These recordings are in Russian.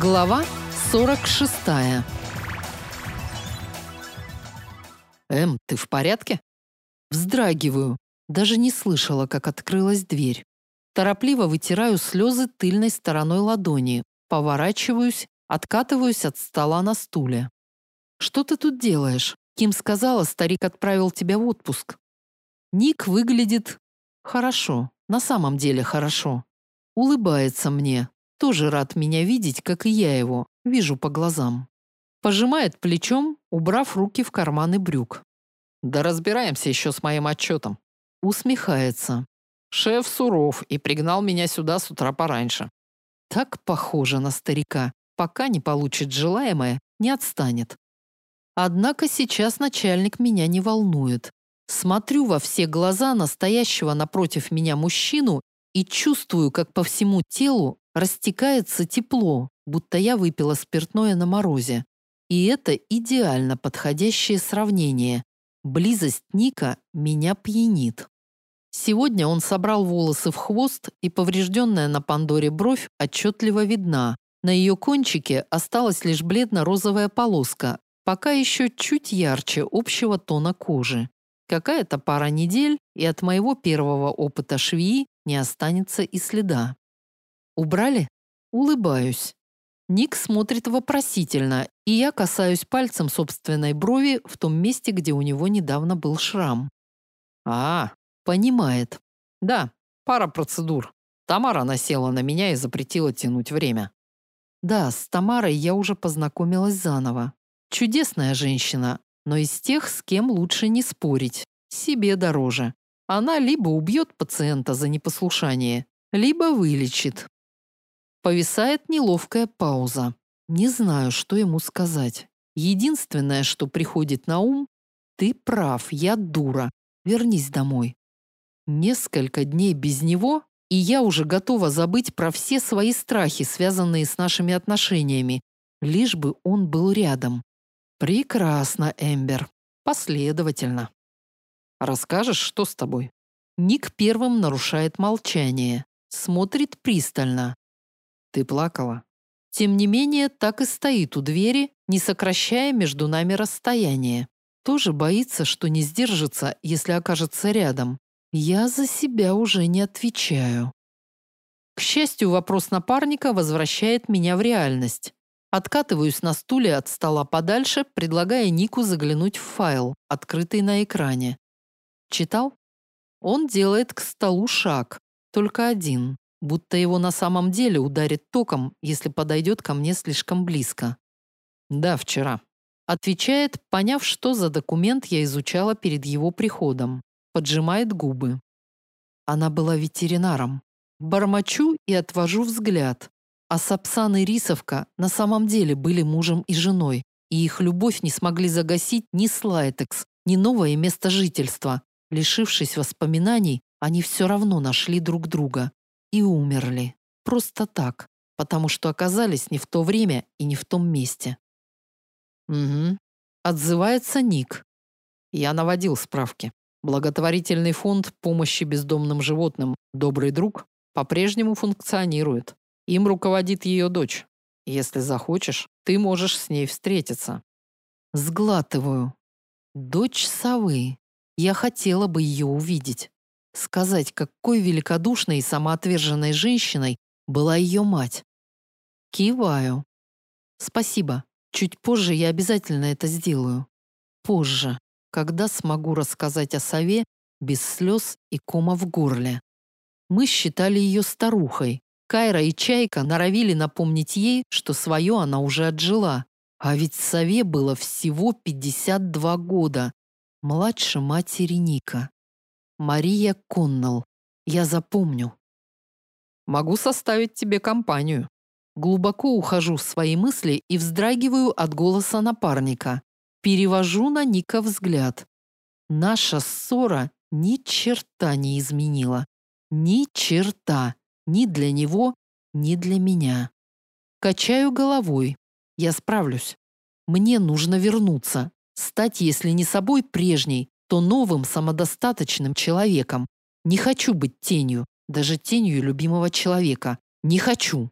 Глава 46. Эм, ты в порядке? Вздрагиваю. Даже не слышала, как открылась дверь. Торопливо вытираю слезы тыльной стороной ладони, поворачиваюсь, откатываюсь от стола на стуле. Что ты тут делаешь? Ким сказала, старик отправил тебя в отпуск. Ник выглядит хорошо, на самом деле хорошо. Улыбается мне, тоже рад меня видеть, как и я его, вижу по глазам. Пожимает плечом, убрав руки в карманы брюк. Да разбираемся еще с моим отчетом. Усмехается. Шеф суров и пригнал меня сюда с утра пораньше. Так похоже на старика. Пока не получит желаемое, не отстанет. Однако сейчас начальник меня не волнует. Смотрю во все глаза настоящего напротив меня мужчину и чувствую, как по всему телу растекается тепло, будто я выпила спиртное на морозе. И это идеально подходящее сравнение. Близость Ника меня пьянит. Сегодня он собрал волосы в хвост, и поврежденная на Пандоре бровь отчетливо видна. На ее кончике осталась лишь бледно-розовая полоска, пока еще чуть ярче общего тона кожи. Какая-то пара недель, и от моего первого опыта швеи не останется и следа. Убрали? Улыбаюсь. Ник смотрит вопросительно, и я касаюсь пальцем собственной брови в том месте, где у него недавно был шрам. А, понимает. Да, пара процедур. Тамара насела на меня и запретила тянуть время. Да, с Тамарой я уже познакомилась заново. Чудесная женщина, но из тех, с кем лучше не спорить. Себе дороже. Она либо убьет пациента за непослушание, либо вылечит. Повисает неловкая пауза. Не знаю, что ему сказать. Единственное, что приходит на ум, ты прав, я дура. Вернись домой. Несколько дней без него, и я уже готова забыть про все свои страхи, связанные с нашими отношениями, лишь бы он был рядом. Прекрасно, Эмбер. Последовательно. Расскажешь, что с тобой? Ник первым нарушает молчание, смотрит пристально, ты плакала? Тем не менее, так и стоит у двери, не сокращая между нами расстояние. Тоже боится, что не сдержится, если окажется рядом. Я за себя уже не отвечаю. К счастью, вопрос напарника возвращает меня в реальность. Откатываюсь на стуле от стола подальше, предлагая Нику заглянуть в файл, открытый на экране. Читал? Он делает к столу шаг, только один будто его на самом деле ударит током, если подойдет ко мне слишком близко. Да, вчера. Отвечает, поняв, что за документ я изучала перед его приходом. Поджимает губы. Она была ветеринаром. Бормочу и отвожу взгляд. А Сапсан и Рисовка на самом деле были мужем и женой, и их любовь не смогли загасить ни Слайтекс, ни новое место жительства. Лишившись воспоминаний, они все равно нашли друг друга и умерли. Просто так, потому что оказались не в то время и не в том месте. Угу. Отзывается Ник. Я наводил справки. Благотворительный фонд помощи бездомным животным «Добрый друг» по-прежнему функционирует. Им руководит ее дочь. Если захочешь, ты можешь с ней встретиться. Сглатываю. Дочь совы. Я хотела бы ее увидеть сказать, какой великодушной и самоотверженной женщиной была ее мать. Киваю. Спасибо. Чуть позже я обязательно это сделаю. Позже, когда смогу рассказать о сове без слез и кома в горле. Мы считали ее старухой. Кайра и Чайка норовили напомнить ей, что свое она уже отжила. А ведь сове было всего 52 года. Младше матери Ника. Мария Коннелл. Я запомню. Могу составить тебе компанию. Глубоко ухожу в свои мысли и вздрагиваю от голоса напарника. Перевожу на Ника взгляд. Наша ссора ни черта не изменила. Ни черта. Ни для него, ни для меня. Качаю головой. Я справлюсь. Мне нужно вернуться. Стать, если не собой прежней, то новым самодостаточным человеком. Не хочу быть тенью, даже тенью любимого человека. Не хочу.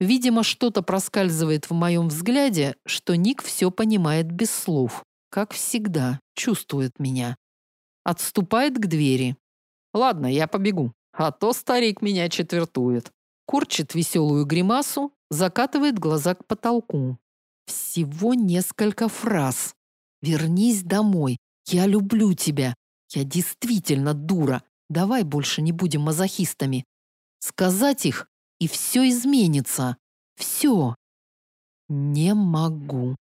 Видимо, что-то проскальзывает в моем взгляде, что Ник все понимает без слов. Как всегда, чувствует меня. Отступает к двери. Ладно, я побегу, а то старик меня четвертует. Корчит веселую гримасу, закатывает глаза к потолку. Всего несколько фраз. Вернись домой. Я люблю тебя. Я действительно дура. Давай больше не будем мазохистами. Сказать их, и все изменится. Все. Не могу.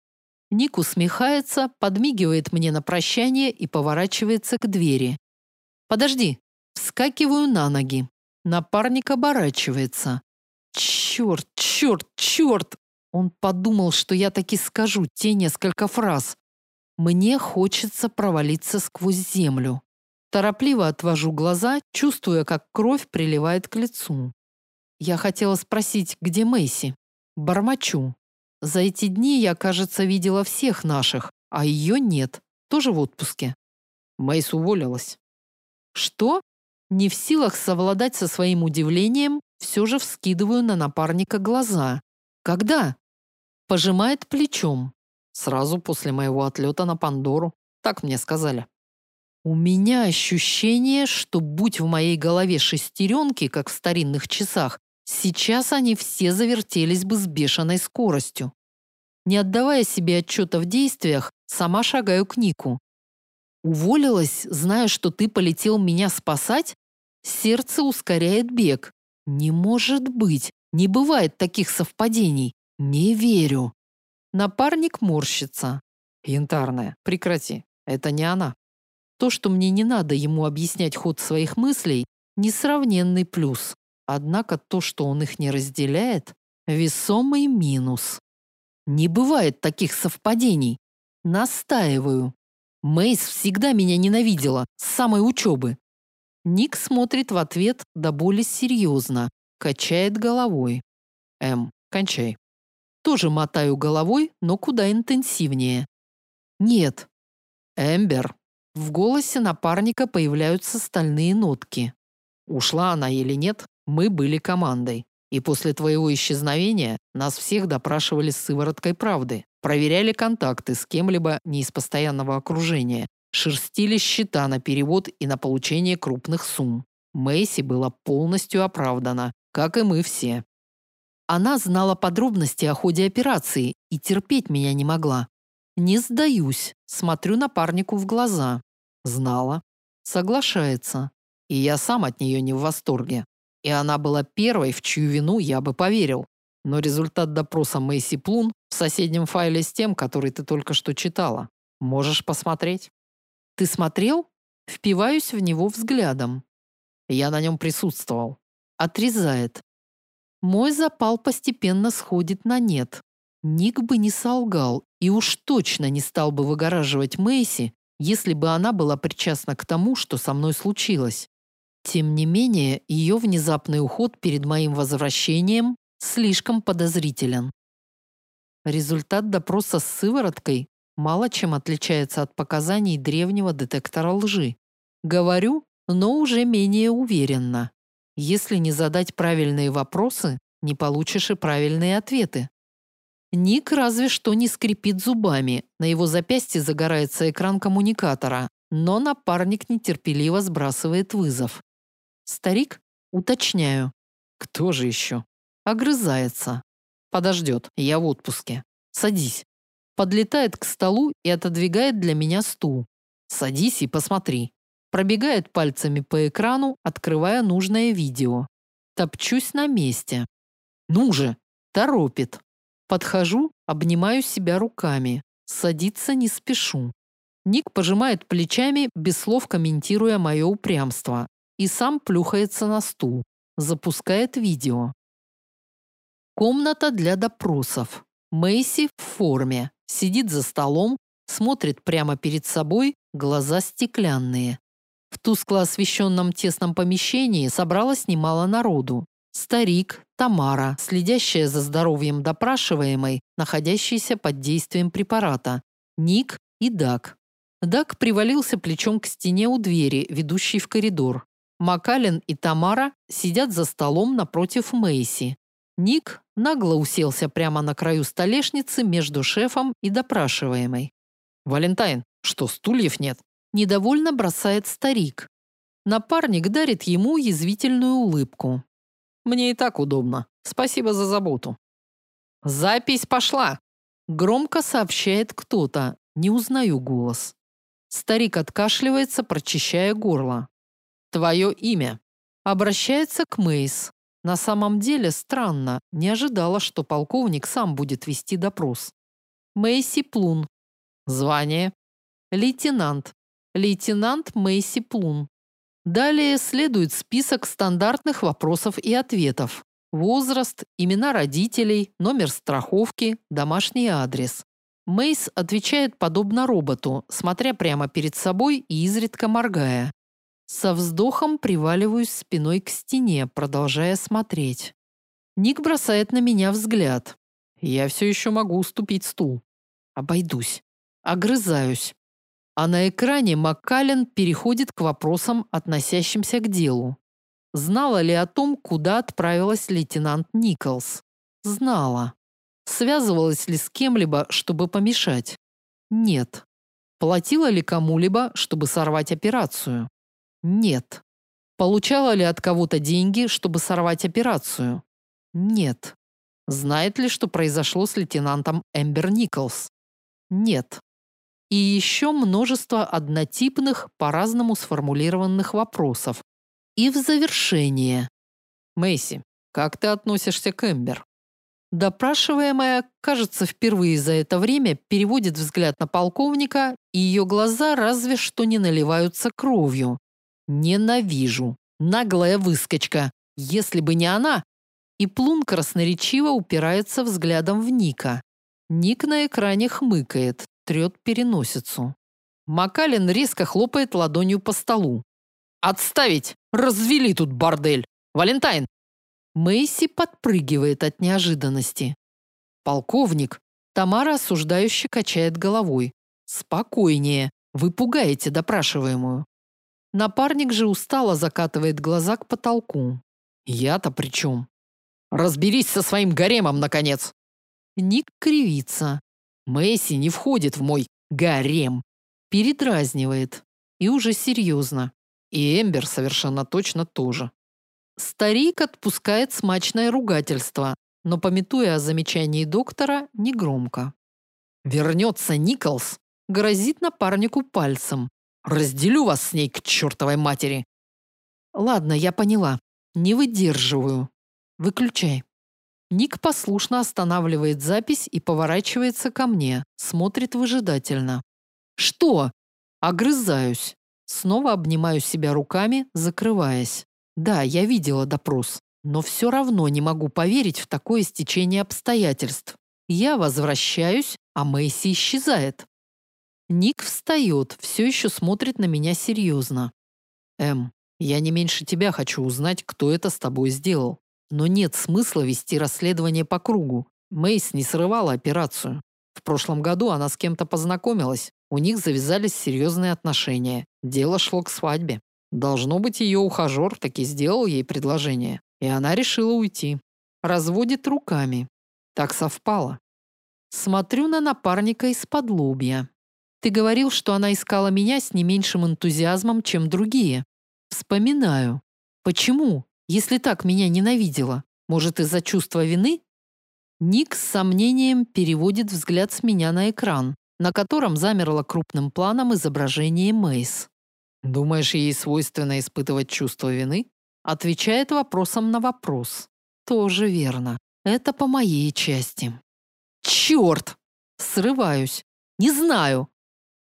Ник усмехается, подмигивает мне на прощание и поворачивается к двери. Подожди. Вскакиваю на ноги. Напарник оборачивается. Черт, черт, черт! Он подумал, что я таки скажу те несколько фраз. Мне хочется провалиться сквозь землю. Торопливо отвожу глаза, чувствуя, как кровь приливает к лицу. Я хотела спросить, где Мэйси. Бормочу. За эти дни я, кажется, видела всех наших, а ее нет. Тоже в отпуске. Мэйс уволилась. Что? Не в силах совладать со своим удивлением, все же вскидываю на напарника глаза. Когда? Пожимает плечом. Сразу после моего отлета на Пандору. Так мне сказали. У меня ощущение, что будь в моей голове шестеренки, как в старинных часах, сейчас они все завертелись бы с бешеной скоростью. Не отдавая себе отчета в действиях, сама шагаю к Нику. Уволилась, зная, что ты полетел меня спасать? Сердце ускоряет бег. Не может быть, не бывает таких совпадений. Не верю. Напарник морщится. Янтарная, прекрати. Это не она. То, что мне не надо ему объяснять ход своих мыслей, несравненный плюс. Однако то, что он их не разделяет, весомый минус. Не бывает таких совпадений. Настаиваю. Мейс всегда меня ненавидела, с самой учебы. Ник смотрит в ответ до боли серьезно, качает головой. Эм, кончай. Тоже мотаю головой, но куда интенсивнее. Нет. Эмбер, в голосе напарника появляются стальные нотки. Ушла она или нет, мы были командой. И после твоего исчезновения нас всех допрашивали с сывороткой правды, проверяли контакты с кем-либо не из постоянного окружения, шерстили счета на перевод и на получение крупных сумм. Мэйси была полностью оправдана, как и мы все. Она знала подробности о ходе операции и терпеть меня не могла. Не сдаюсь, смотрю напарнику в глаза. Знала. Соглашается. И я сам от нее не в восторге. И она была первой, в чью вину я бы поверил. Но результат допроса Мэйси Плун в соседнем файле с тем, который ты только что читала. Можешь посмотреть. Ты смотрел? Впиваюсь в него взглядом. Я на нем присутствовал. Отрезает. Мой запал постепенно сходит на нет. Ник бы не солгал и уж точно не стал бы выгораживать Мэйси, если бы она была причастна к тому, что со мной случилось. Тем не менее, ее внезапный уход перед моим возвращением слишком подозрителен. Результат допроса с сывороткой мало чем отличается от показаний древнего детектора лжи. Говорю, но уже менее уверенно. Если не задать правильные вопросы, не получишь и правильные ответы. Ник разве что не скрипит зубами. На его запястье загорается экран коммуникатора, но напарник нетерпеливо сбрасывает вызов. Старик? Уточняю. Кто же еще? Огрызается. Подождет, я в отпуске. Садись. Подлетает к столу и отодвигает для меня стул. Садись и посмотри. Пробегает пальцами по экрану, открывая нужное видео. Топчусь на месте. Ну же, торопит. Подхожу, обнимаю себя руками. Садиться не спешу. Ник пожимает плечами, без слов комментируя мое упрямство. И сам плюхается на стул. Запускает видео. Комната для допросов. Мэйси в форме. Сидит за столом, смотрит прямо перед собой, глаза стеклянные. Тускло освещенном тесном помещении собралось немало народу. Старик, Тамара, следящая за здоровьем допрашиваемой, находящейся под действием препарата, Ник и Дак. Дак привалился плечом к стене у двери, ведущей в коридор. Макален и Тамара сидят за столом напротив Мэйси. Ник нагло уселся прямо на краю столешницы между шефом и допрашиваемой. «Валентайн, что, стульев нет?» Недовольно бросает старик. Напарник дарит ему язвительную улыбку. «Мне и так удобно. Спасибо за заботу». «Запись пошла!» Громко сообщает кто-то. Не узнаю голос. Старик откашливается, прочищая горло. «Твое имя?» Обращается к Мейс. На самом деле странно, не ожидала, что полковник сам будет вести допрос. Мэйси Плун. Звание? Лейтенант. Лейтенант Мэйси Плун. Далее следует список стандартных вопросов и ответов. Возраст, имена родителей, номер страховки, домашний адрес. Мейс отвечает подобно роботу, смотря прямо перед собой и изредка моргая. Со вздохом приваливаюсь спиной к стене, продолжая смотреть. Ник бросает на меня взгляд. Я все еще могу уступить стул. Обойдусь. Огрызаюсь. А на экране Маккален переходит к вопросам, относящимся к делу. Знала ли о том, куда отправилась лейтенант Николс? Знала. Связывалась ли с кем-либо, чтобы помешать? Нет. Платила ли кому-либо, чтобы сорвать операцию? Нет. Получала ли от кого-то деньги, чтобы сорвать операцию? Нет. Знает ли, что произошло с лейтенантом Эмбер Николс? Нет. И еще множество однотипных, по-разному сформулированных вопросов. И в завершение. Мэйси, как ты относишься к Эмбер? Допрашиваемая, кажется, впервые за это время переводит взгляд на полковника, и ее глаза разве что не наливаются кровью. Ненавижу. Наглая выскочка. Если бы не она. И Плун красноречиво упирается взглядом в Ника. Ник на экране хмыкает, трет переносицу. Макалин резко хлопает ладонью по столу. «Отставить! Развели тут бордель! Валентайн, Мэйси подпрыгивает от неожиданности. Полковник. Тамара осуждающе качает головой. Спокойнее. Вы пугаете допрашиваемую. Напарник же устало закатывает глаза к потолку. Я-то при чем? Разберись со своим гаремом, наконец. Ник кривится. Мэйси не входит в мой гарем. Передразнивает. И уже серьезно. И Эмбер совершенно точно тоже. Старик отпускает смачное ругательство, но, пометуя о замечании доктора, негромко. «Вернется Николс!» Грозит напарнику пальцем. «Разделю вас с ней к чертовой матери!» «Ладно, я поняла. Не выдерживаю. Выключай». Ник послушно останавливает запись и поворачивается ко мне, смотрит выжидательно. «Что?» Огрызаюсь. Снова обнимаю себя руками, закрываясь. Да, я видела допрос, но все равно не могу поверить в такое стечение обстоятельств. Я возвращаюсь, а Мэйси исчезает. Ник встает, все еще смотрит на меня серьезно. Эм, я не меньше тебя хочу узнать, кто это с тобой сделал. Но нет смысла вести расследование по кругу. Мэйс не срывала операцию. В прошлом году она с кем-то познакомилась. У них завязались серьезные отношения. Дело шло к свадьбе. Должно быть, ее ухажер таки сделал ей предложение, и она решила уйти. Разводит руками. Так совпало. Смотрю на напарника из-под лобья. Ты говорил, что она искала меня с не меньшим энтузиазмом, чем другие. Вспоминаю. Почему, если так меня ненавидела? Может, из-за чувства вины? Ник с сомнением переводит взгляд с меня на экран, на котором замерло крупным планом изображение Мейс. Думаешь, ей свойственно испытывать чувство вины? Отвечает вопросом на вопрос. Тоже верно. Это по моей части. Черт! Срываюсь. Не знаю.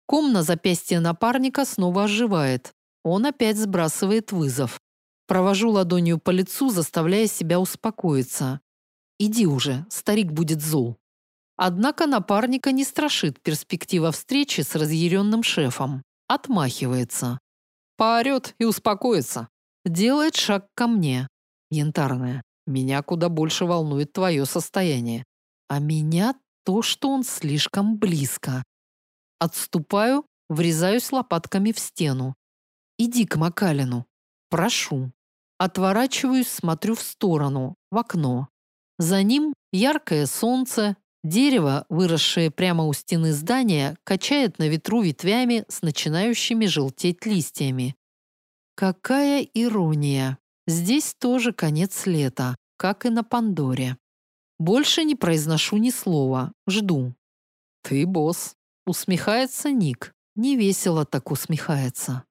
Ком на запястье напарника снова оживает. Он опять сбрасывает вызов. Провожу ладонью по лицу, заставляя себя успокоиться. Иди уже, старик будет зол. Однако напарника не страшит перспектива встречи с разъяренным шефом. Отмахивается. Поорет и успокоится. Делает шаг ко мне. Янтарная, меня куда больше волнует твое состояние. А меня то, что он слишком близко. Отступаю, врезаюсь лопатками в стену. Иди к Макалину. Прошу. Отворачиваюсь, смотрю в сторону, в окно. За ним яркое солнце, дерево, выросшее прямо у стены здания, качает на ветру ветвями с начинающими желтеть листьями. Какая ирония! Здесь тоже конец лета, как и на Пандоре. Больше не произношу ни слова, жду. Ты босс. Усмехается Ник. Невесело так усмехается.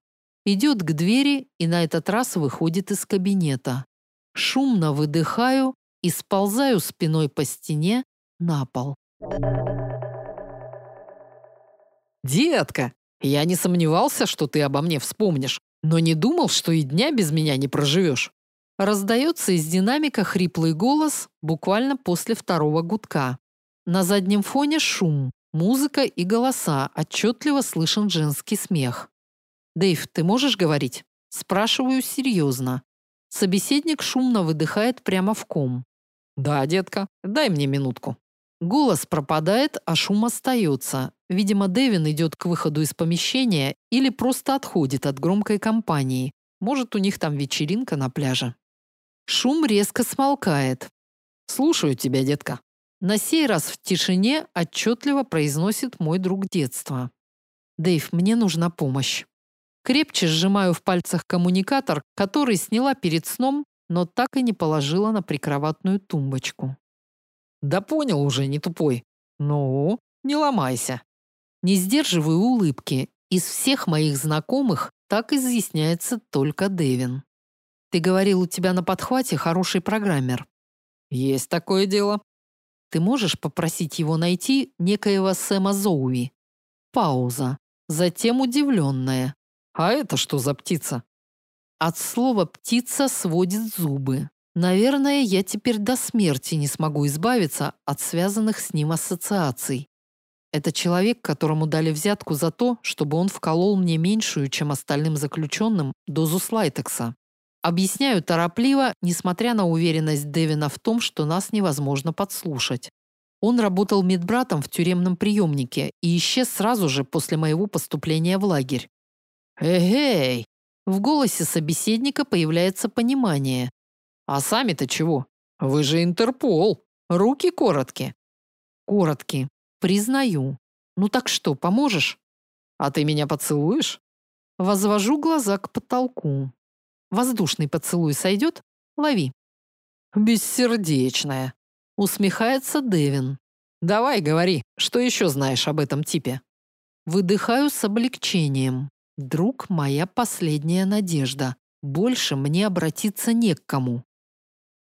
Идет к двери и на этот раз выходит из кабинета. Шумно выдыхаю и сползаю спиной по стене на пол. «Детка, я не сомневался, что ты обо мне вспомнишь, но не думал, что и дня без меня не проживешь». Раздается из динамика хриплый голос буквально после второго гудка. На заднем фоне шум, музыка и голоса, отчетливо слышен женский смех. «Дэйв, ты можешь говорить?» Спрашиваю серьезно. Собеседник шумно выдыхает прямо в ком. «Да, детка, дай мне минутку». Голос пропадает, а шум остается. Видимо, Дэвин идет к выходу из помещения или просто отходит от громкой компании. Может, у них там вечеринка на пляже. Шум резко смолкает. «Слушаю тебя, детка». На сей раз в тишине отчетливо произносит мой друг детства. «Дэйв, мне нужна помощь». Крепче сжимаю в пальцах коммуникатор, который сняла перед сном, но так и не положила на прикроватную тумбочку. Да понял уже, не тупой. Ну, не ломайся. Не сдерживаю улыбки. Из всех моих знакомых так изъясняется только Дэвин. Ты говорил, у тебя на подхвате хороший программер. Есть такое дело. Ты можешь попросить его найти некоего Сэма Зоуи? Пауза. Затем удивленная. А это что за птица? От слова «птица» сводит зубы. Наверное, я теперь до смерти не смогу избавиться от связанных с ним ассоциаций. Это человек, которому дали взятку за то, чтобы он вколол мне меньшую, чем остальным заключенным, дозу слайтекса. Объясняю торопливо, несмотря на уверенность Дэвина в том, что нас невозможно подслушать. Он работал медбратом в тюремном приемнике и исчез сразу же после моего поступления в лагерь. «Эгей!» В голосе собеседника появляется понимание. «А сами-то чего? Вы же Интерпол. Руки короткие». «Короткие. Признаю. Ну так что, поможешь?» «А ты меня поцелуешь?» Возвожу глаза к потолку. Воздушный поцелуй сойдет? Лови. Бессердечная. Усмехается Дэвин. Давай, говори, что еще знаешь об этом типе? Выдыхаю с облегчением. Друг, моя последняя надежда. Больше мне обратиться не к кому.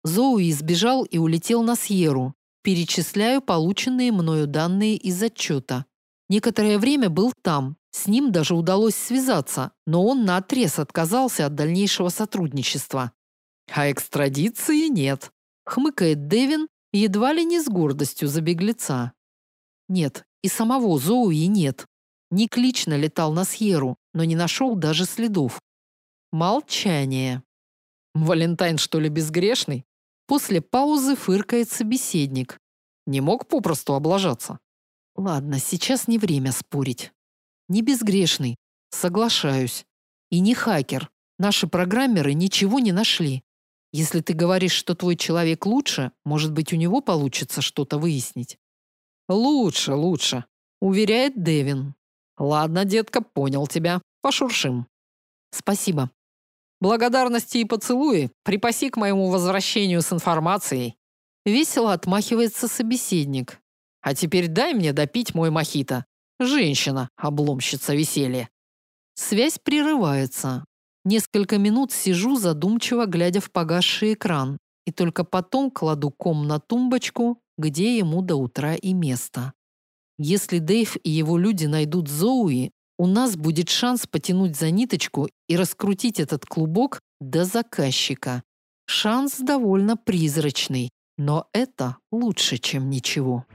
Зоуи сбежал и улетел на Сьеру. Перечисляю полученные мною данные из отчета. Некоторое время был там. С ним даже удалось связаться, но он наотрез отказался от дальнейшего сотрудничества. А экстрадиции нет. Хмыкает Дэвин, едва ли не с гордостью за беглеца. Нет, и самого Зоуи нет. Ник лично летал на Сьеру, но не нашел даже следов. Молчание. Валентайн, что ли, безгрешный? После паузы фыркает собеседник. Не мог попросту облажаться. Ладно, сейчас не время спорить. Не безгрешный, соглашаюсь. И не хакер. Наши программеры ничего не нашли. Если ты говоришь, что твой человек лучше, может быть, у него получится что-то выяснить. Лучше, лучше, уверяет Дэвин. Ладно, детка, понял тебя. Пошуршим. Спасибо. Благодарности и поцелуи припаси к моему возвращению с информацией. Весело отмахивается собеседник. А теперь дай мне допить мой мохито. Женщина, обломщица веселья. Связь прерывается. Несколько минут сижу задумчиво, глядя в погасший экран, и только потом кладу ком на тумбочку, где ему до утра и место. Если Дэйв и его люди найдут Зоуи, у нас будет шанс потянуть за ниточку и раскрутить этот клубок до заказчика. Шанс довольно призрачный, но это лучше, чем ничего.